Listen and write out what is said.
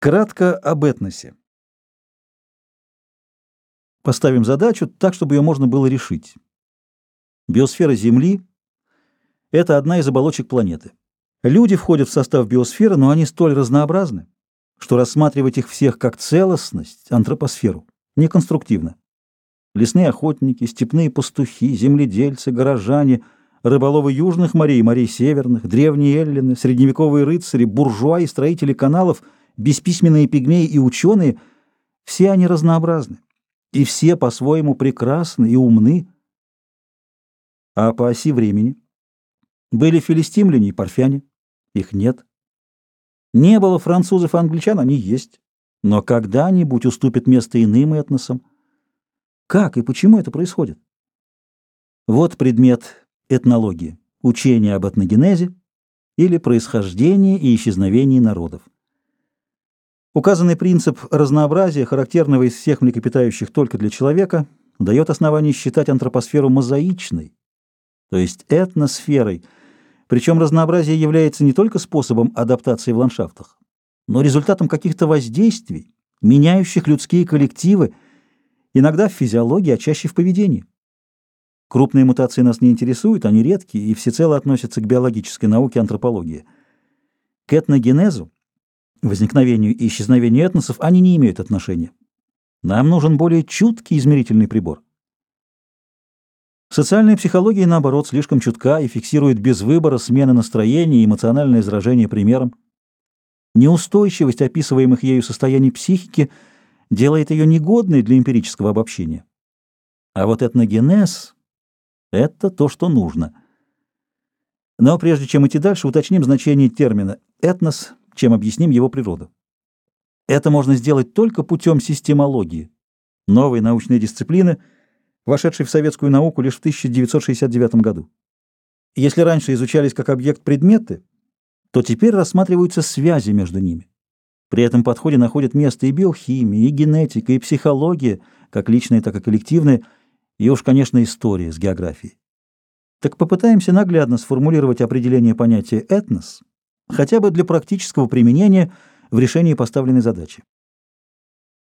Кратко об этносе. Поставим задачу так, чтобы ее можно было решить. Биосфера Земли — это одна из оболочек планеты. Люди входят в состав биосферы, но они столь разнообразны, что рассматривать их всех как целостность, антропосферу, неконструктивно. Лесные охотники, степные пастухи, земледельцы, горожане, рыболовы южных морей, морей северных, древние эллины, средневековые рыцари, буржуа и строители каналов — бесписьменные пигмеи и ученые, все они разнообразны, и все по-своему прекрасны и умны. А по оси времени были филистимляне и парфяне, их нет. Не было французов и англичан, они есть, но когда-нибудь уступят место иным этносам. Как и почему это происходит? Вот предмет этнологии, учение об этногенезе или происхождении и исчезновении народов. Указанный принцип разнообразия, характерного из всех млекопитающих только для человека, дает основание считать антропосферу мозаичной, то есть этносферой, причем разнообразие является не только способом адаптации в ландшафтах, но результатом каких-то воздействий, меняющих людские коллективы, иногда в физиологии, а чаще в поведении. Крупные мутации нас не интересуют, они редкие и всецело относятся к биологической науке антропологии. К этногенезу возникновению и исчезновению этносов они не имеют отношения. Нам нужен более чуткий измерительный прибор. Социальная психология, наоборот, слишком чутка и фиксирует без выбора смены настроения и эмоциональное изражение примером. Неустойчивость описываемых ею состояний психики делает ее негодной для эмпирического обобщения. А вот этногенез — это то, что нужно. Но прежде чем идти дальше, уточним значение термина «этнос» чем объясним его природу. Это можно сделать только путем системологии, новой научной дисциплины, вошедшей в советскую науку лишь в 1969 году. Если раньше изучались как объект предметы, то теперь рассматриваются связи между ними. При этом подходе находят место и биохимия, и генетика, и психология, как личные, так и коллективные, и уж, конечно, история с географией. Так попытаемся наглядно сформулировать определение понятия «этнос», хотя бы для практического применения в решении поставленной задачи.